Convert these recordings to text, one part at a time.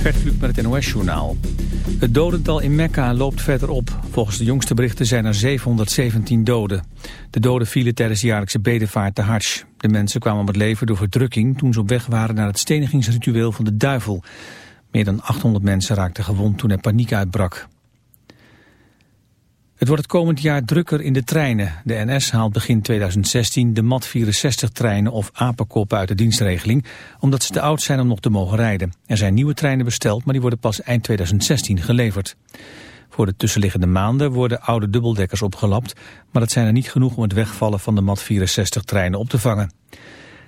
Gert Kluk met het NOS-journaal. Het dodental in Mekka loopt verder op. Volgens de jongste berichten zijn er 717 doden. De doden vielen tijdens de jaarlijkse bedevaart de Hajj. De mensen kwamen om het leven door verdrukking toen ze op weg waren naar het stenigingsritueel van de duivel. Meer dan 800 mensen raakten gewond toen er paniek uitbrak. Het wordt het komend jaar drukker in de treinen. De NS haalt begin 2016 de MAT 64-treinen of apenkoppen uit de dienstregeling... omdat ze te oud zijn om nog te mogen rijden. Er zijn nieuwe treinen besteld, maar die worden pas eind 2016 geleverd. Voor de tussenliggende maanden worden oude dubbeldekkers opgelapt... maar dat zijn er niet genoeg om het wegvallen van de MAT 64-treinen op te vangen.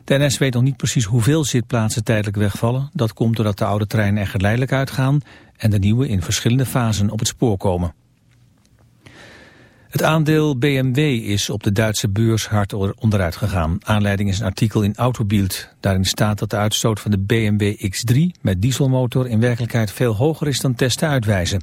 De NS weet nog niet precies hoeveel zitplaatsen tijdelijk wegvallen. Dat komt doordat de oude treinen er geleidelijk uitgaan... en de nieuwe in verschillende fasen op het spoor komen. Het aandeel BMW is op de Duitse beurs hard onderuit gegaan. Aanleiding is een artikel in Autobild. Daarin staat dat de uitstoot van de BMW X3 met dieselmotor in werkelijkheid veel hoger is dan testen uitwijzen.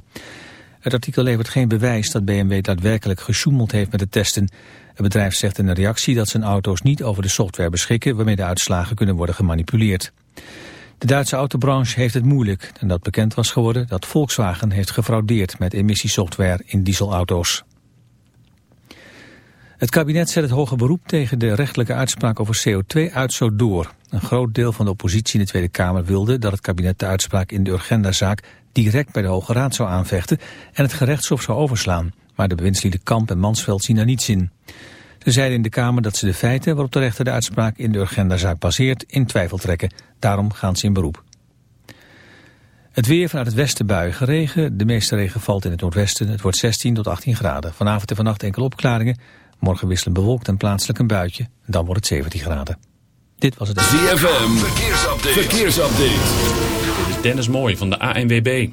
Het artikel levert geen bewijs dat BMW daadwerkelijk gesjoemeld heeft met de testen. Het bedrijf zegt in een reactie dat zijn auto's niet over de software beschikken waarmee de uitslagen kunnen worden gemanipuleerd. De Duitse autobranche heeft het moeilijk en dat bekend was geworden dat Volkswagen heeft gefraudeerd met emissiesoftware in dieselauto's. Het kabinet zet het hoge beroep tegen de rechtelijke uitspraak over CO2-uitstoot door. Een groot deel van de oppositie in de Tweede Kamer wilde dat het kabinet de uitspraak in de Urgenda-zaak direct bij de Hoge Raad zou aanvechten en het gerechtshof zou overslaan. Maar de bewindslieden Kamp en Mansveld zien daar niets in. Ze zeiden in de Kamer dat ze de feiten waarop de rechter de uitspraak in de Urgenda-zaak baseert in twijfel trekken. Daarom gaan ze in beroep. Het weer vanuit het westen buien geregen. De meeste regen valt in het noordwesten. Het wordt 16 tot 18 graden. Vanavond en vannacht enkele opklaringen. Morgen wisselen bewolkt en plaatselijk een buitje. Dan wordt het 17 graden. Dit was het... ZFM, verkeersupdate. verkeersupdate. Dit is Dennis Mooij van de ANWB.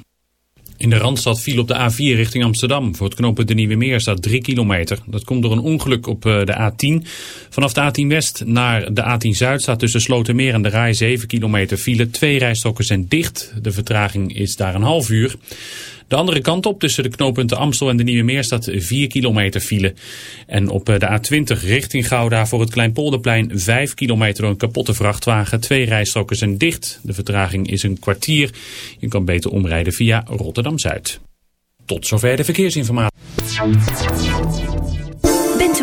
In de Randstad viel op de A4 richting Amsterdam. Voor het knooppunt de Nieuwe Meer staat 3 kilometer. Dat komt door een ongeluk op eh, de A10. Vanaf de A10 West naar de A10 Zuid staat tussen Slotermeer en de Rai 7 kilometer file. Twee rijstokken zijn dicht. De vertraging is daar een half uur. De andere kant op tussen de knooppunten Amstel en de Nieuwe Meer staat 4 kilometer file. En op eh, de A20 richting Gouda voor het Kleinpolderplein 5 kilometer door een kapotte vrachtwagen. Twee rijstroken zijn dicht. De vertraging is een kwartier. Je kan beter omrijden via Rotterdam-Zuid. Tot zover de verkeersinformatie.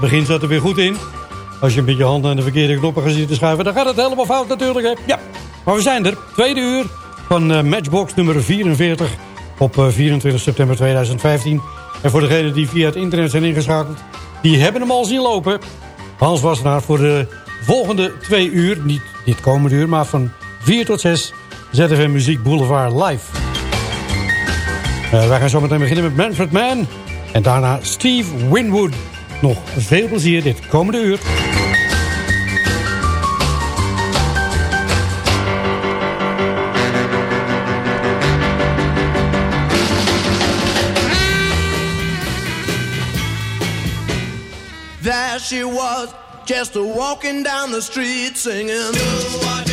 Het begin zat er weer goed in. Als je met je handen aan de verkeerde knoppen gaat zitten schuiven... dan gaat het helemaal fout natuurlijk. Hè? Ja, maar we zijn er. Tweede uur van uh, Matchbox nummer 44 op uh, 24 september 2015. En voor degenen die via het internet zijn ingeschakeld... die hebben hem al zien lopen. Hans was naar voor de volgende twee uur, niet dit komende uur, maar van 4 tot 6 ZFM Muziek Boulevard live. Uh, wij gaan zo meteen beginnen met Manfred Mann en daarna Steve Winwood. Nog veel plezier dit komende uur. There she was, just walking down the street singing.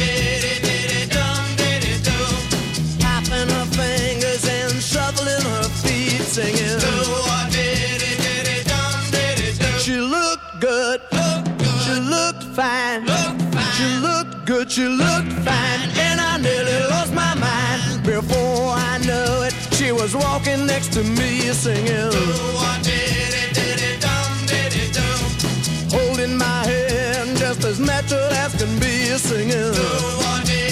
She looked fine, and I nearly lost my mind. Before I knew it, she was walking next to me singing. Holding my hand just as natural as can be singing.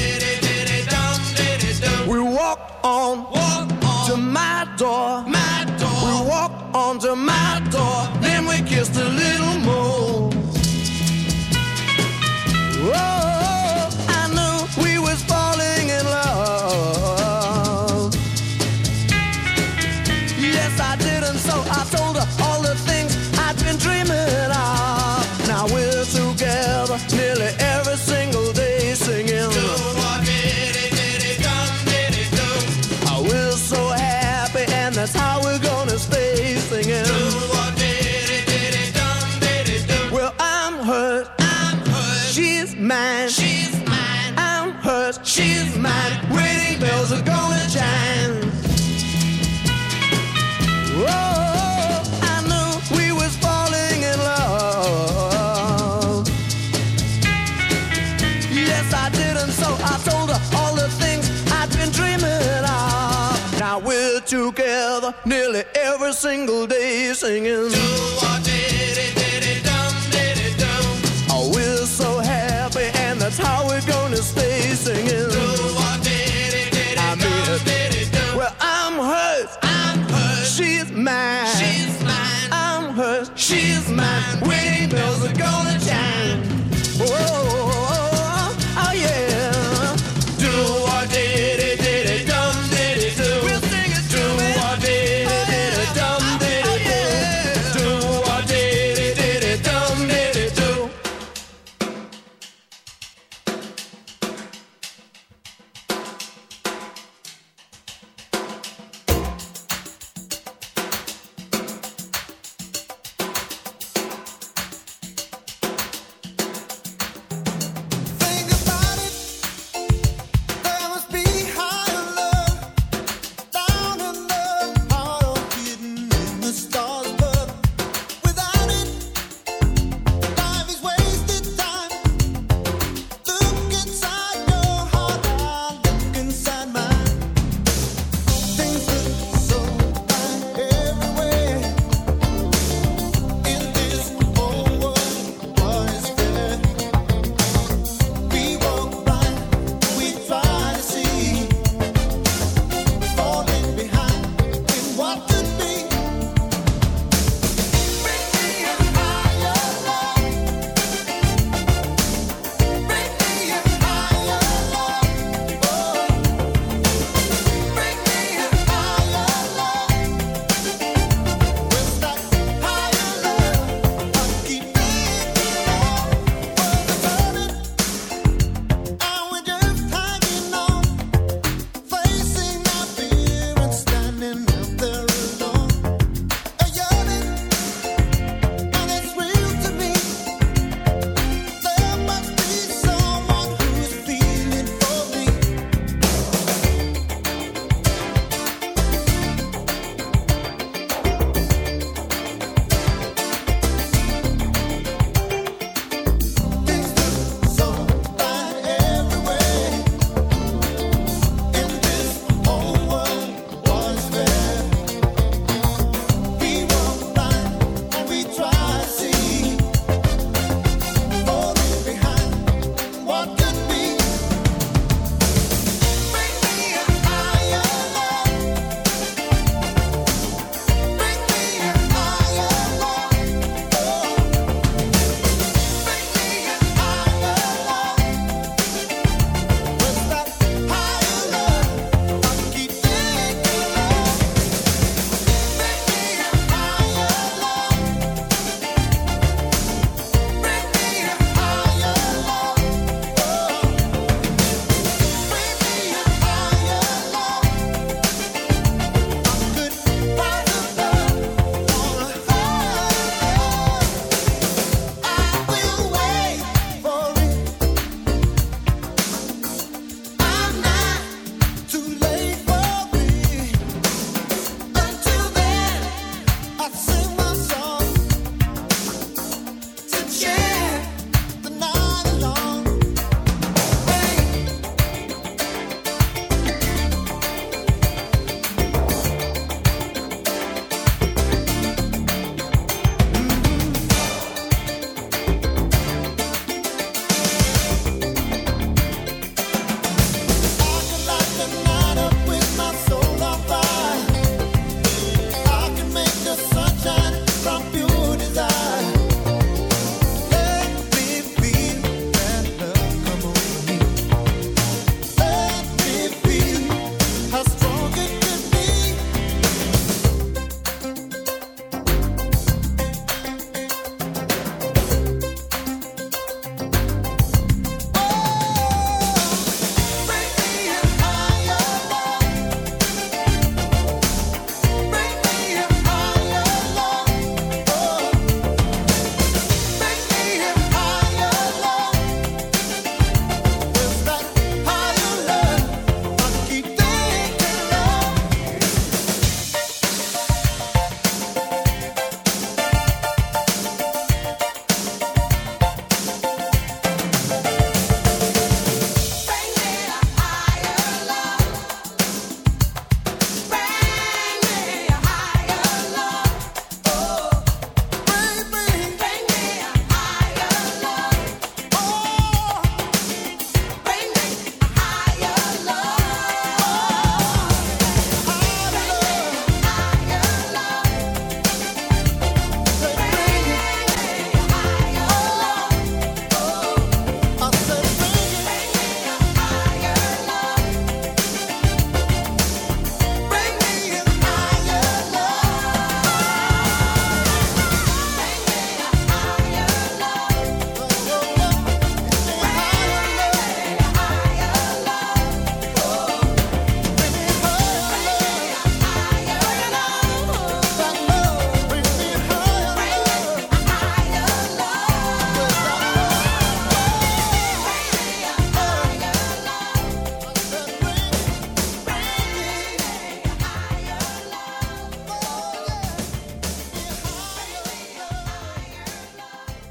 Together nearly every single day singing. Oh, we're so happy, and that's how we're gonna stay singing. I mean. Well, I'm hers. She's mine. I'm hers. She's mine. Wedding bells are gonna chime.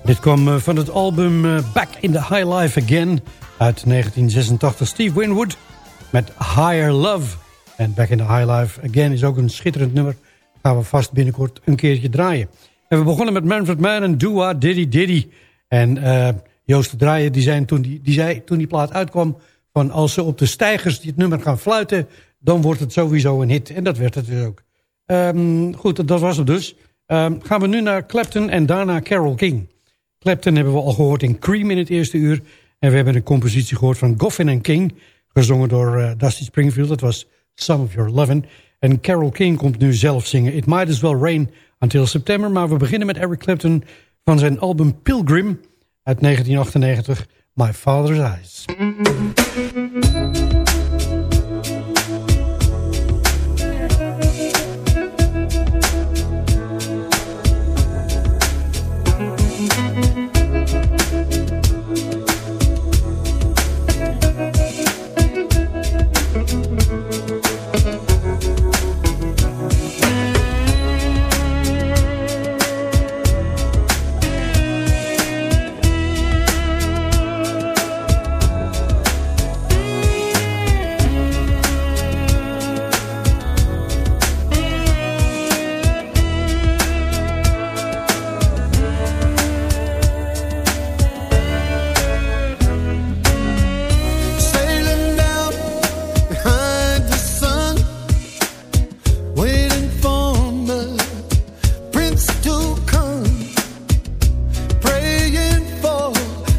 Dit kwam eh, van het album eh, Back in the High Life Again uit 1986. Steve Winwood met Higher Love. En Back in the High Life Again is ook een schitterend nummer. Gaan we vast binnenkort een keertje draaien. En we begonnen met Manfred Mann en Dua Diddy Diddy. En uh, Joost de Draaier die, zei toen die, die zei toen die plaat uitkwam... van als ze op de stijgers dit nummer gaan fluiten... dan wordt het sowieso een hit. En dat werd het dus ook. Um, goed, dat was het dus. Um, gaan we nu naar Clapton en daarna Carole King. Clapton hebben we al gehoord in Cream in het eerste uur. En we hebben een compositie gehoord van Goffin en King. Gezongen door uh, Dusty Springfield. Dat was Some of Your Lovin'. En Carol King komt nu zelf zingen. It Might As Well Rain Until September. Maar we beginnen met Eric Clapton van zijn album Pilgrim uit 1998. My Father's Eyes.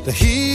The heat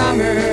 summer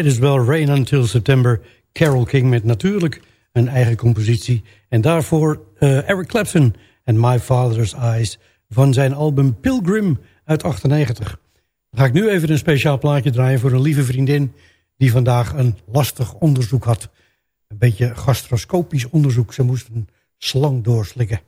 might as well rain until September. Carol King met natuurlijk een eigen compositie. En daarvoor eh, Eric Clapton en My Father's Eyes van zijn album Pilgrim uit 98. Dan ga ik nu even een speciaal plaatje draaien voor een lieve vriendin... die vandaag een lastig onderzoek had. Een beetje gastroscopisch onderzoek. Ze moest een slang doorslikken.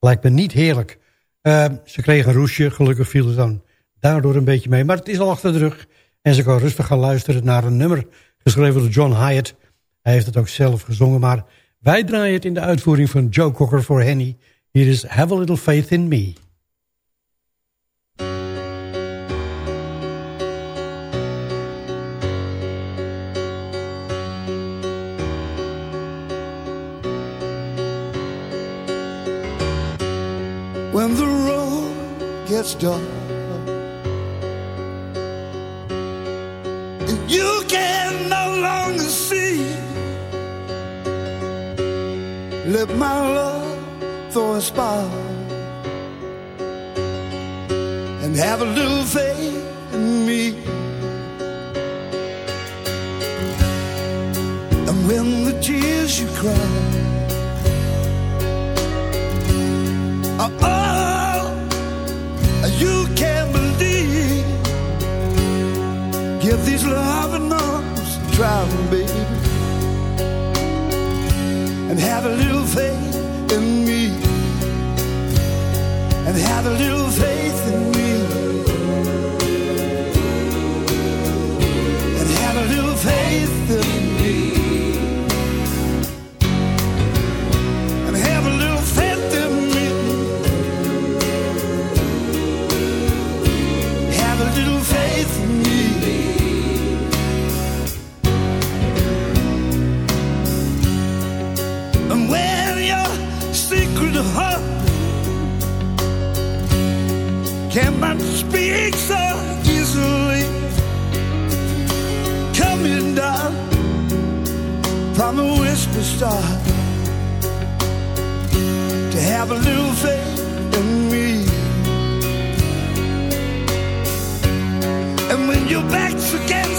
Lijkt me niet heerlijk. Eh, ze kreeg een roesje, gelukkig viel het dan daardoor een beetje mee. Maar het is al achter de rug. En ze kan rustig gaan luisteren naar een nummer geschreven door John Hyatt. Hij heeft het ook zelf gezongen, maar wij draaien het in de uitvoering van Joe Cocker voor Henny. Hier is Have a Little Faith in Me. when the road gets dark you can no longer see. Let my love throw a spark and have a little faith in me. And when the tears you cry loving arms a try, baby, and have a little faith in me, and have a little faith cannot speak so easily, coming down from a whisper star. To have a little faith in me. And when your back's against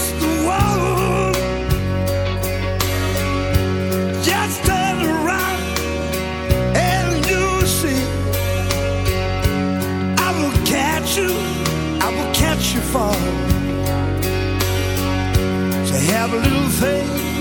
have a little faith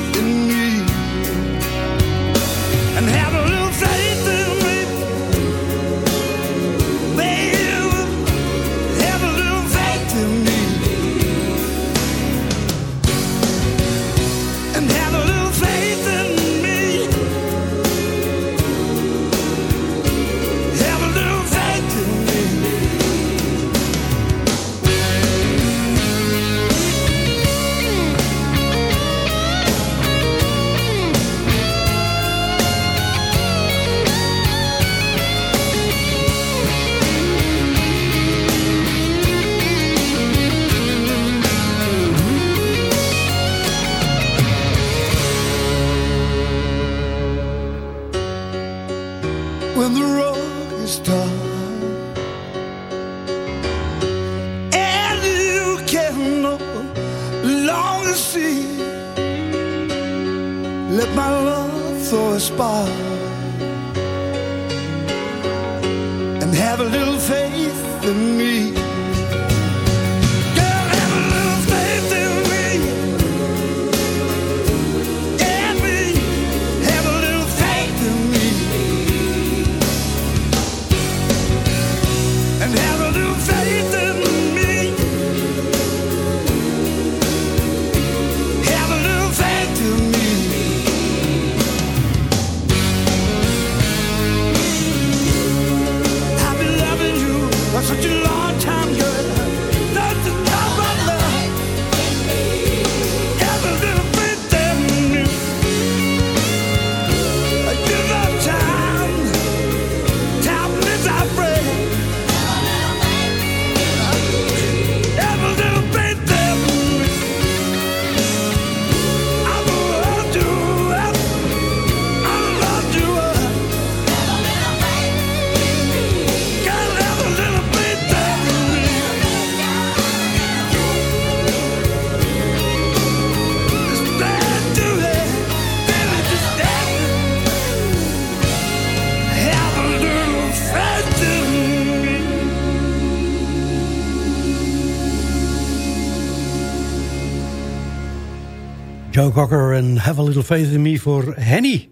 Joe en Have a Little Faith in Me voor Henny.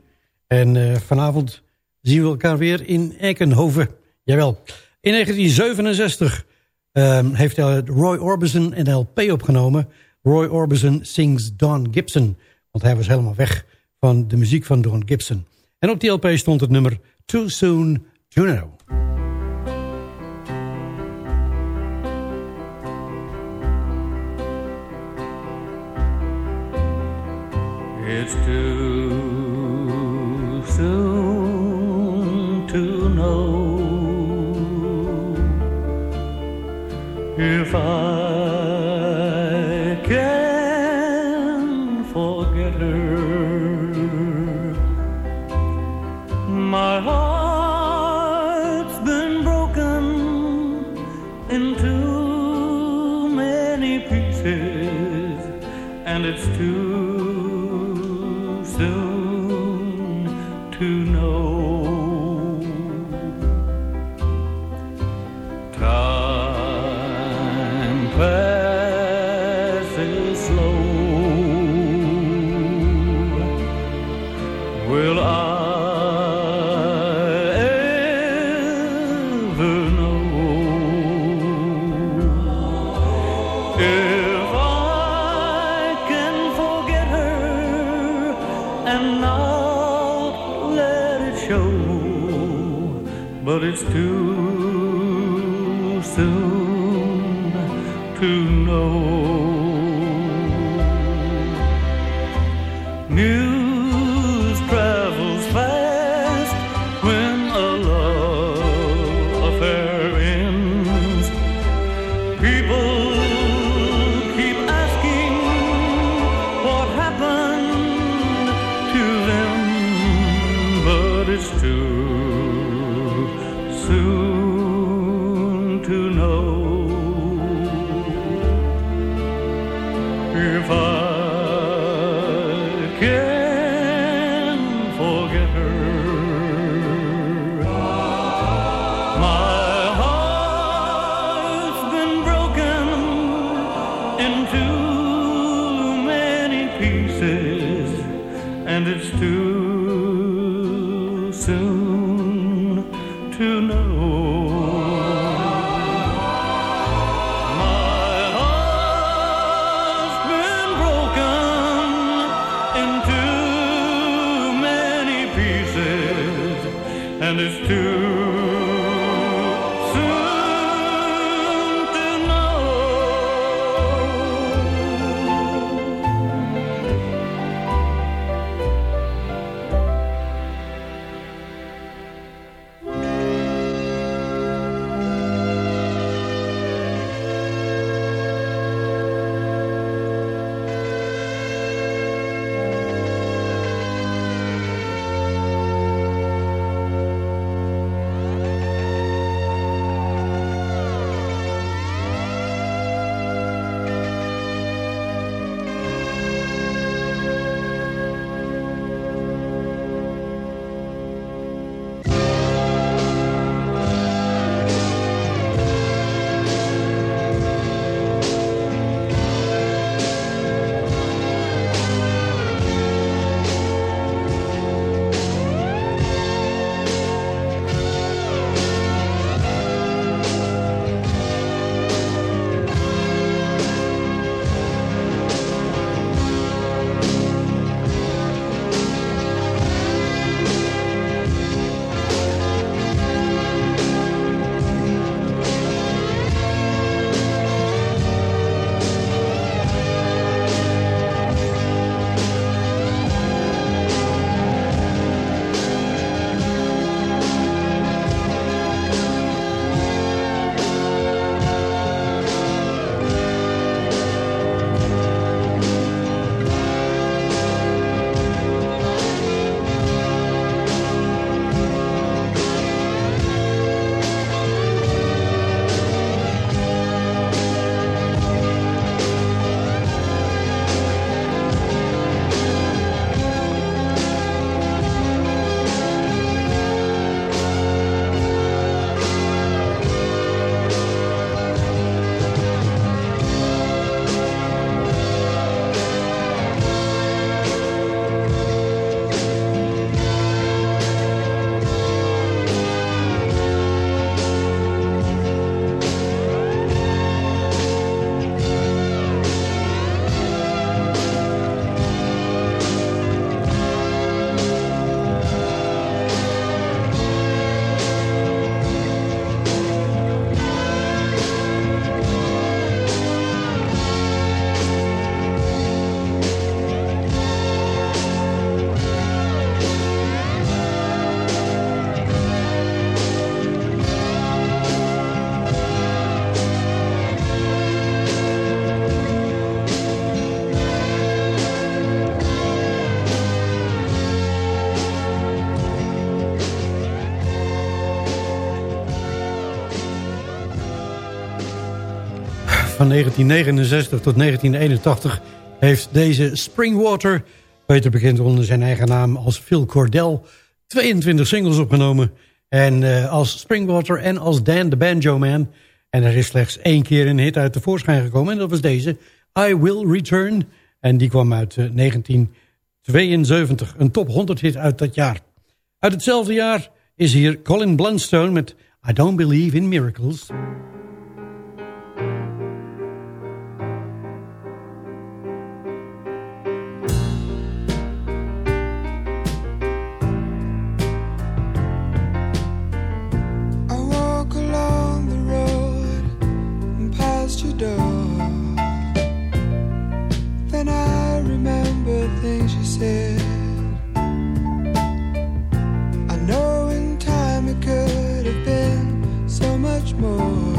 En eh, vanavond zien we elkaar weer in Eikenhoven. Jawel. In 1967 um, ehm, heeft Roy Orbison een LP opgenomen. Roy Orbison sings Don Gibson. Want hij was helemaal weg van de muziek van Don Gibson. En op die LP stond het nummer Too Soon Juno. It's too soon to know if I. Van 1969 tot 1981 heeft deze Springwater, beter bekend onder zijn eigen naam als Phil Cordell, 22 singles opgenomen. En eh, als Springwater en als Dan the Banjo Man. En er is slechts één keer een hit uit de voorschijn gekomen. En dat was deze, I Will Return. En die kwam uit eh, 1972. Een top 100 hit uit dat jaar. Uit hetzelfde jaar is hier Colin Blunstone met I Don't Believe in Miracles. Much more.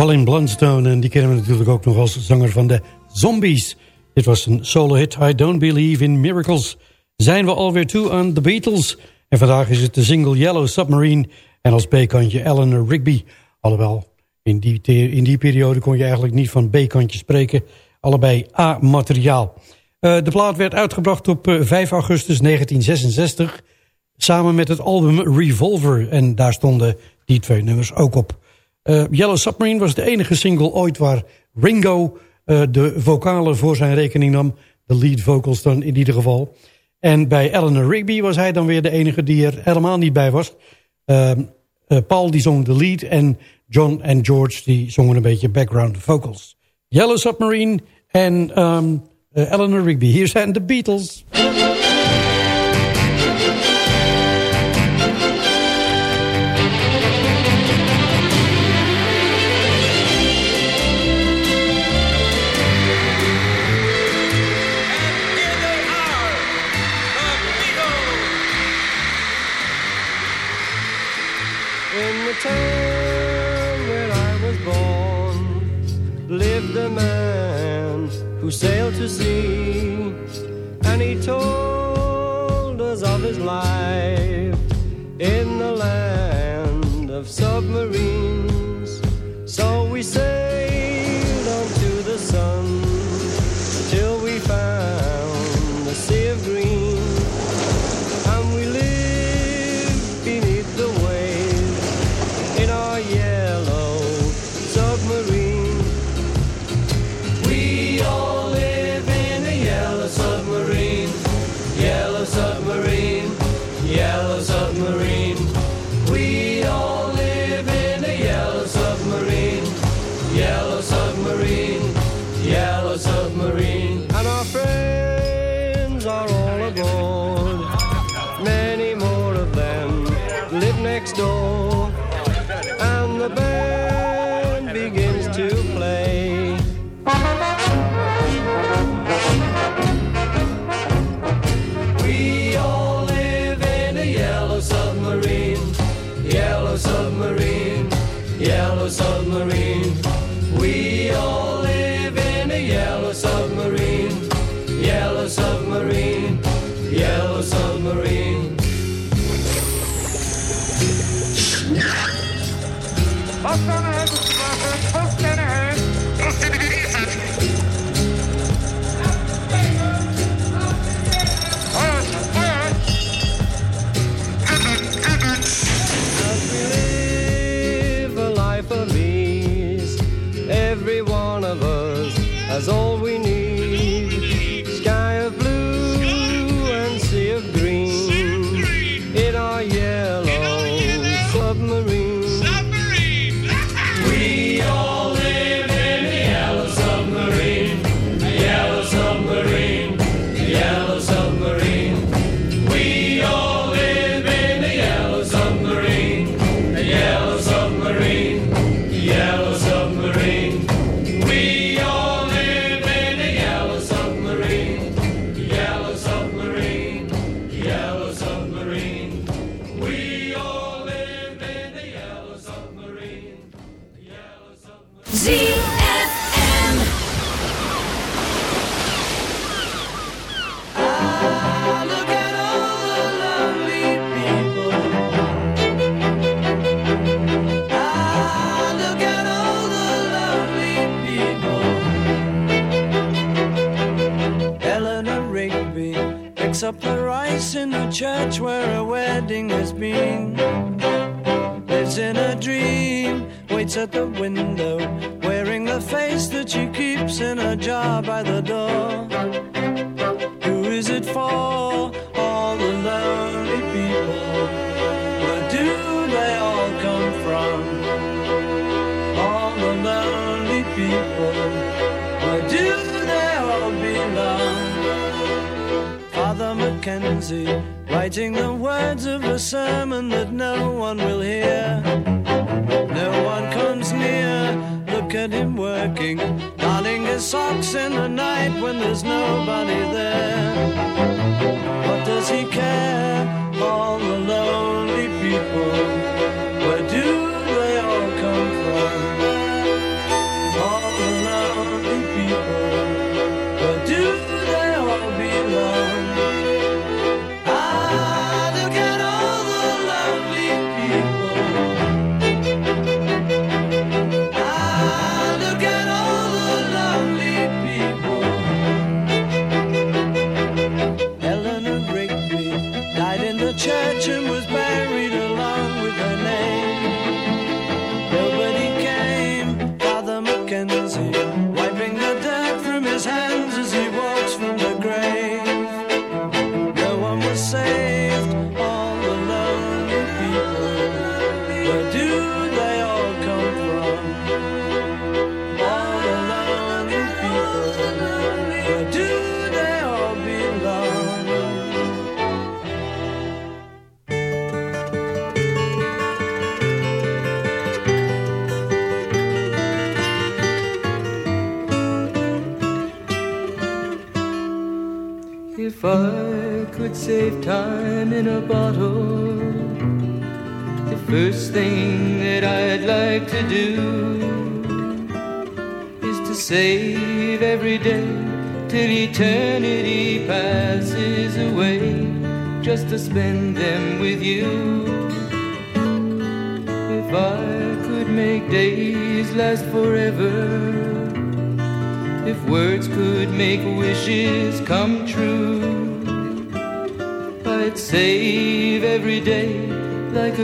Colin Blunstone. En die kennen we natuurlijk ook nog als zanger van de Zombies. Dit was een solo hit, I Don't Believe in Miracles. Zijn we alweer toe aan The Beatles. En vandaag is het de single Yellow Submarine. En als B-kantje Eleanor Rigby. Alhoewel, in die, in die periode kon je eigenlijk niet van B-kantje spreken. Allebei A-materiaal. Eh, de plaat werd uitgebracht op eh, 5 augustus 1966... samen met het album Revolver. En daar stonden die twee nummers ook op. Eh, Yellow Submarine was de enige single ooit waar Ringo eh, de vocalen voor zijn rekening nam. De lead vocals dan in ieder geval. En bij Eleanor Rigby was hij dan weer de enige die er helemaal niet bij was. Ehm, eh, Paul die zong de lead en John en George die zongen een beetje background vocals. Yellow Submarine en um, Eleanor Rigby. Hier zijn de Beatles. time working, darning his socks in the night when there's nobody there. What does he care? All the lonely people.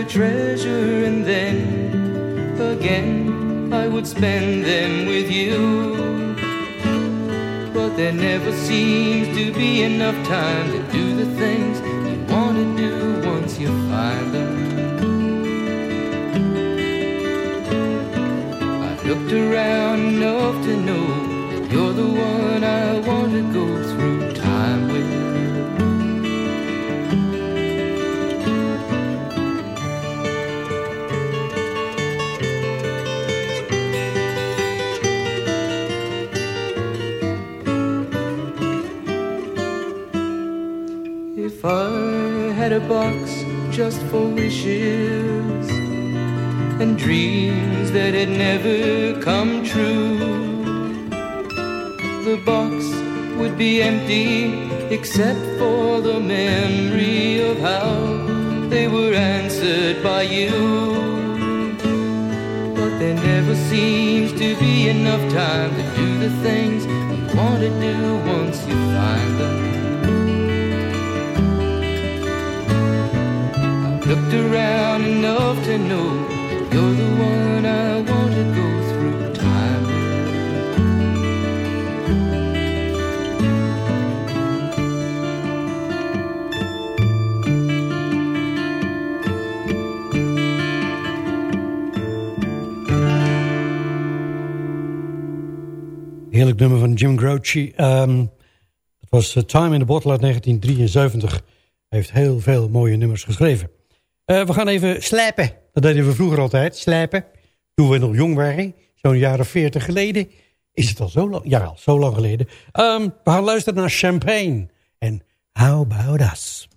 treasure, and then again I would spend them with you. But there never seems to be enough time to do Ehm, dat was Time in the Bottle uit 1973. Hij heeft heel veel mooie nummers geschreven. Eh, we gaan even slijpen. Dat deden we vroeger altijd, slijpen. Toen we nog jong waren, zo'n jaar of veertig geleden. Is het al zo lang? Ja, al zo lang geleden. Um, we gaan luisteren naar Champagne. En How About Us?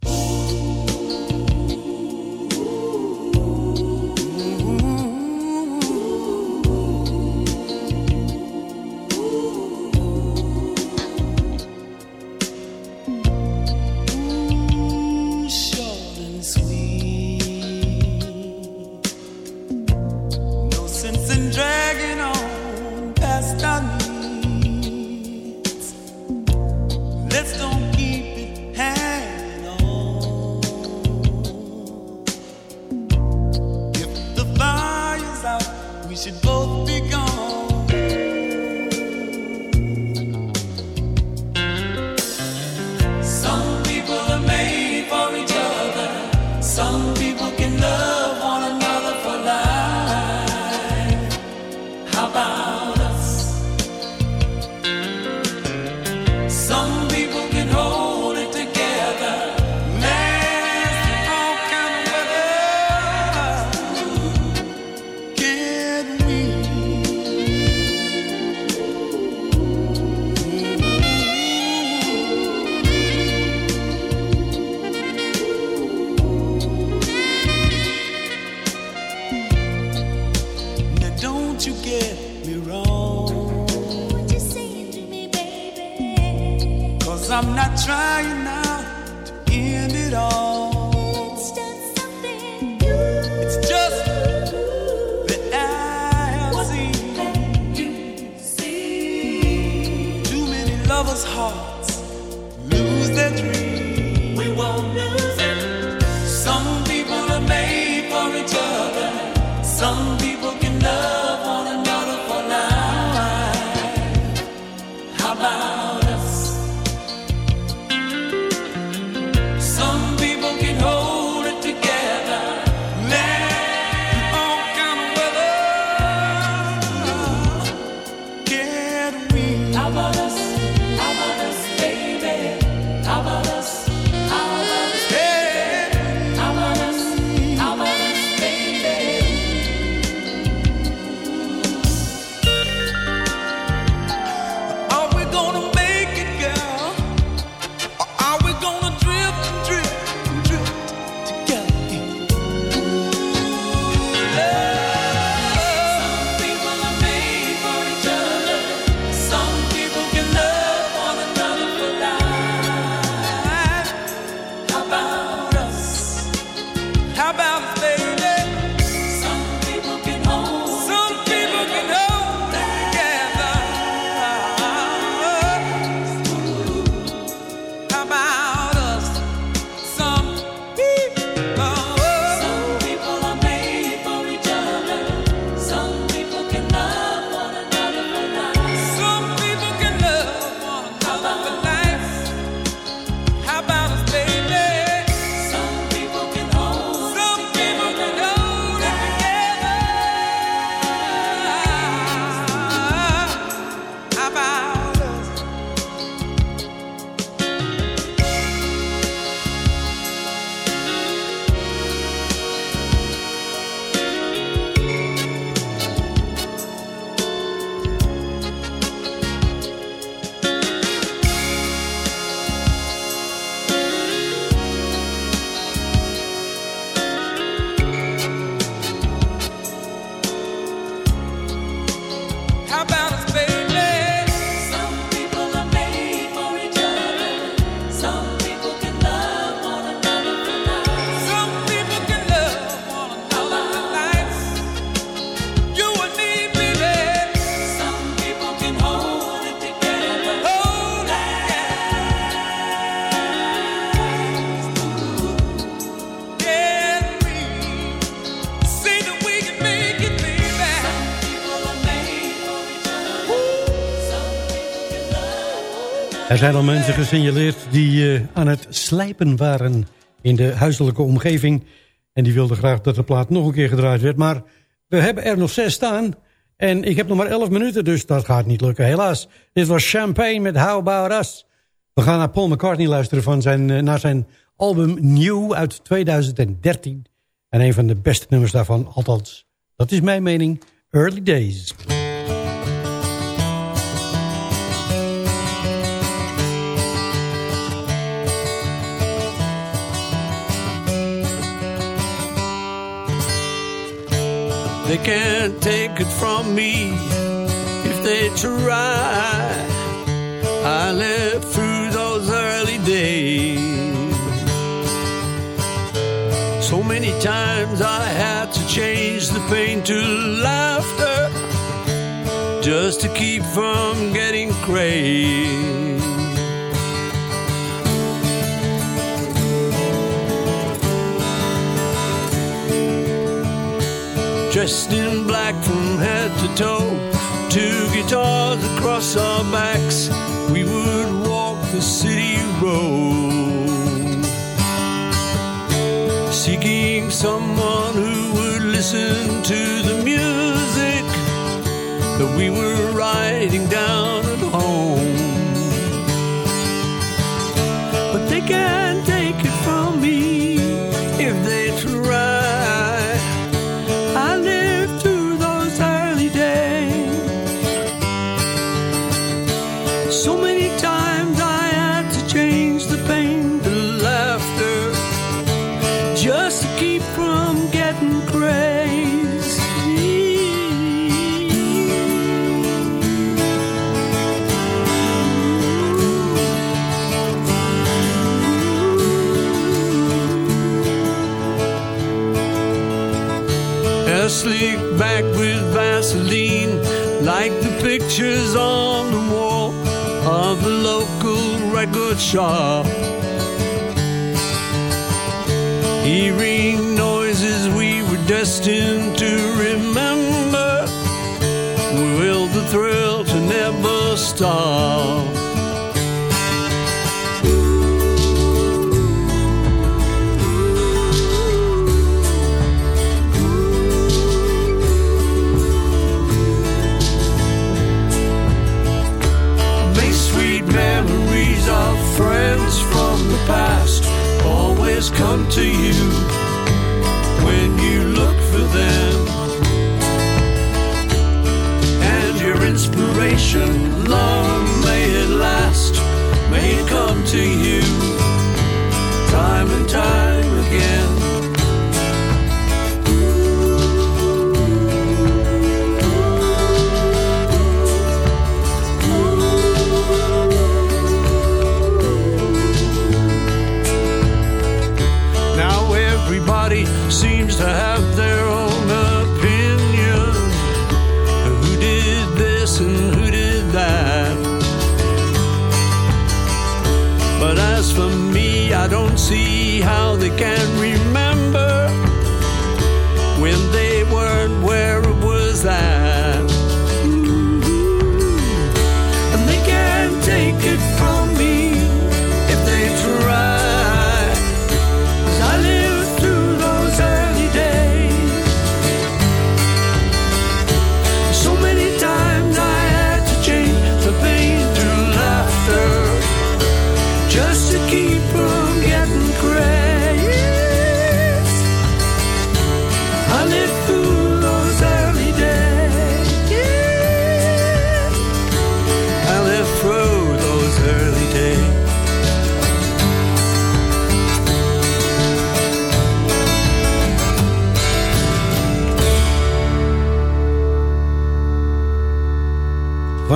Er zijn al mensen gesignaleerd die eh, aan het slijpen waren in de huiselijke omgeving. En die wilden graag dat de plaat nog een keer gedraaid werd. Maar we hebben er nog zes staan. En ik heb nog maar elf minuten, dus dat gaat niet lukken, helaas. Dit was Champagne met How About Us. We gaan naar Paul McCartney luisteren van zijn, eh, naar zijn album New uit 2013. En een van de beste nummers daarvan, althans, dat is mijn mening, Early Days. They can't take it from me if they try. I lived through those early days. So many times I had to change the pain to laughter just to keep from getting crazy. Dressed in black from head to toe. Two guitars across our backs, we would walk the city road. Seeking someone shop. To have their own opinion. Who did this and who did that? But as for me, I don't see how they can remember when they weren't where it was at.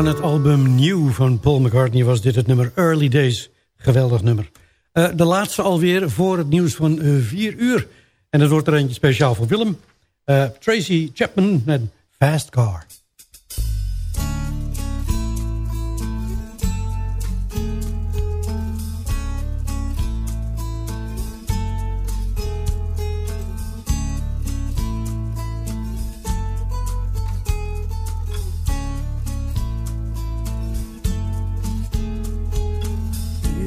Van het album New van Paul McCartney was dit het nummer Early Days. Geweldig nummer. Eh, de laatste alweer voor het nieuws van 4 uur. En dat wordt er eentje speciaal voor Willem. Eh, Tracy Chapman met Fast Car.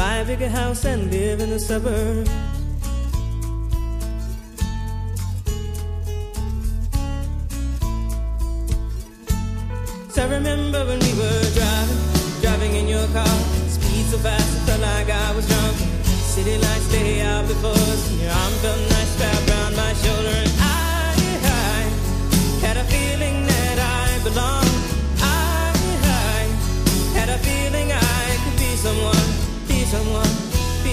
Buy a bigger house and live in the suburbs. So I remember when we were driving, driving in your car. Speed so fast, it felt like I was drunk. City lights lay out before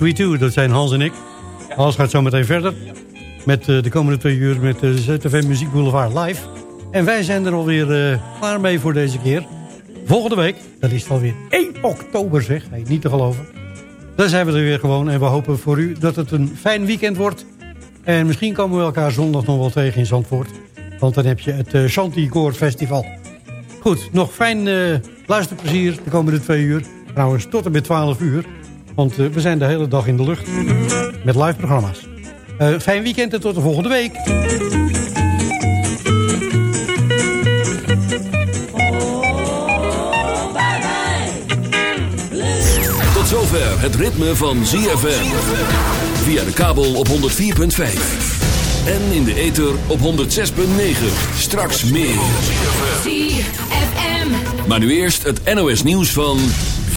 We Two, dat zijn Hans en ik. Hans gaat zo meteen verder met eh, de komende twee uur met de ZFM Muziek Boulevard live. En wij zijn er alweer eh, klaar mee voor deze keer. Volgende week, dat is het alweer 1 oktober zeg, hey, niet te geloven. Dan zijn we er weer gewoon en we hopen voor u dat het een fijn weekend wordt. En misschien komen we elkaar zondag nog wel tegen in Zandvoort. Want dan heb je het uh, Chanticoor Festival. Goed, nog fijn eh, luisterplezier de komende twee uur. Trouwens tot en met 12 uur. Want eh, we zijn de hele dag in de lucht met live programma's. Eh, fijn weekend en tot de volgende week. Tot zover het ritme van ZFM. Via de kabel op 104.5. En in de ether op 106.9. Straks meer. ZFM. Maar nu eerst het NOS nieuws van...